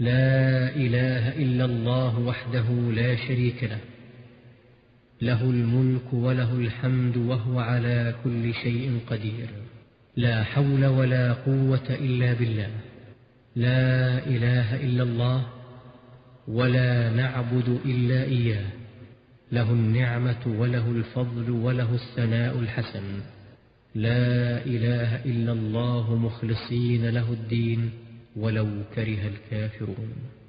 لا إله إلا الله وحده لا شريك له. له الملك وله الحمد وهو على كل شيء قدير. لا حول ولا قوة إلا بالله. لا إله إلا الله ولا نعبد إلا إياه. له النعمة وله الفضل وله الثناء الحسن. لا إله إلا الله مخلصين له الدين. ولو كره الكافرون.